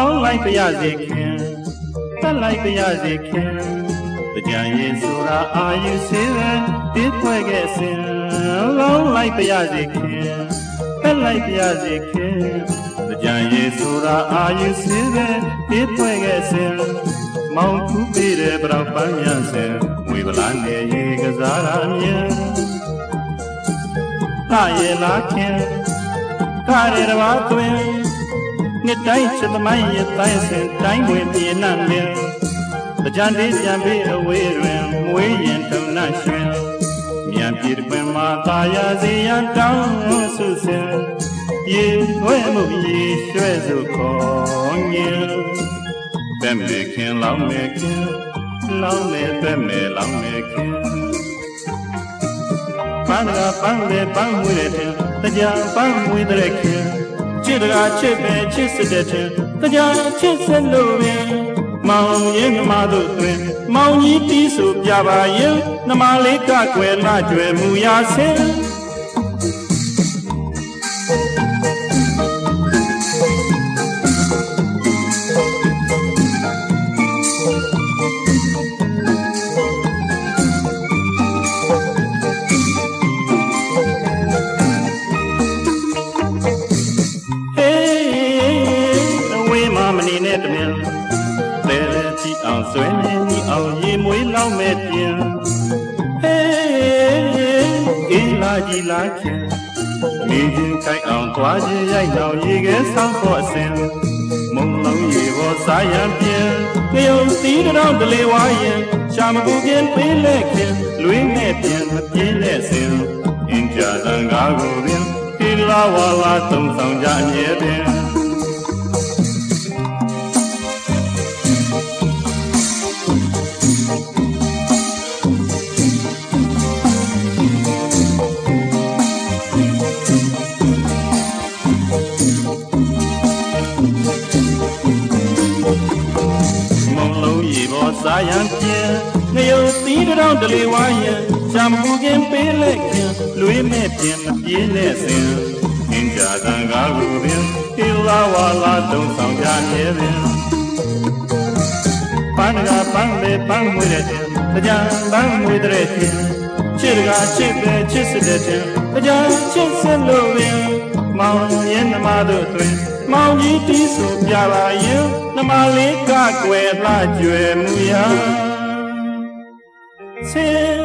လောင်းလိုက်ပြရစေခင်တတ်လိုက်ပြရစေခင်ကြံရည်ဆိုတာအာယူစေတဲ့တိဖွဲ့ခဲ့စဉ်လောင်းလိုက်ပြရစေခင်တတ်လိုက်ပြရစေခင်ကြံရည်ဆိုတာအာယူစေတဲ့တိဖွဲ့ခဲ့စဉ်မောင်ခုပေးတဲ့ပရောက်ပန်းရန်စဉ်ဝေဗလာနေရေကစားရမြင်တာရဲ့လားခင်ကားရတဘာသွင်း နှစ်တိုင်းချက်သမိုင်းရဲ့တိုင်းစဉ်တိုင်းဝင်ပြေနတ်လင်းကြံလေးကြံပေးအဝေးတွင်မွေးရင်တုံနှရွှင်မြန်ပြေတွင်မှာတာယာစီရန်တောင်းဆုစင်ရေဝဲမှုရေရွှဲစုခေါ်ငင်ပဲ့မေခင်လောင်းမေခင်လောင်းမေပဲ့မေလောင်းမေခင်ပန်းကပန်းလေပန်းမွေတဲ့တင်တရားပန်းမွေတဲ့ခင် ချစ်တကာချစ်ပဲချစ်စစ်တဲ့တင်တရားချစ်စလို့ပင်မောင်ရင်နှမတို့တွင် မောင်ကြီးတီးဆိုပြပါရင်နှမလေးကကွယ်လာကြွယ်မူရာဆင်း မနေနဲ့တမင်လဲလဲကြည့်အောင်ဆွဲနေညီအောင်ရေမွေးလောင်းမဲ့ပြင်ဟေးအေးလာကြီးလာခင်မိရင်ကိုက်အောင်သွားခြင်းရိုက်တော့ရေခဲဆောင်ဖို့အစဉ်မုံလုံးရေဘောစားရန်ပြင်လျုံစီးတော့တလေဝါရင်ရှာမကူခင်ပေးလက်ခင်လွင်းနဲ့ပြင်မပြေးလက်စဉ်အင်ကြတန်ကားကိုပင်ဒီလာဝါလာသုံးဆောင်ကြအမြဲပင် စားရန်ပြင်းငရုတ်သီးတောင်တလေဝါရင်ရှာမပူခင်ပေးလက်ခင်လွေးမဲ့ပြင်မပြေးနဲ့စဉ်အင်းကြတန်ကားကိုပင်ဟီလာဝါလာတုံးဆောင်ကြနေပင်ပန်းကပန်းလေပန်းမွေတဲ့တင်ကြံပန်းမွေတဲ့တင်ချစ်ကချစ်ပဲချစ်စတဲ့တင်ကြံချစ်စလို့ပင်မောင်ရင်နှမတို့တွင်မောင်ကြီးတီးဆိုပြပါရင် နှမလေးကကွယ်လှကြွယ်မူရာဆင်း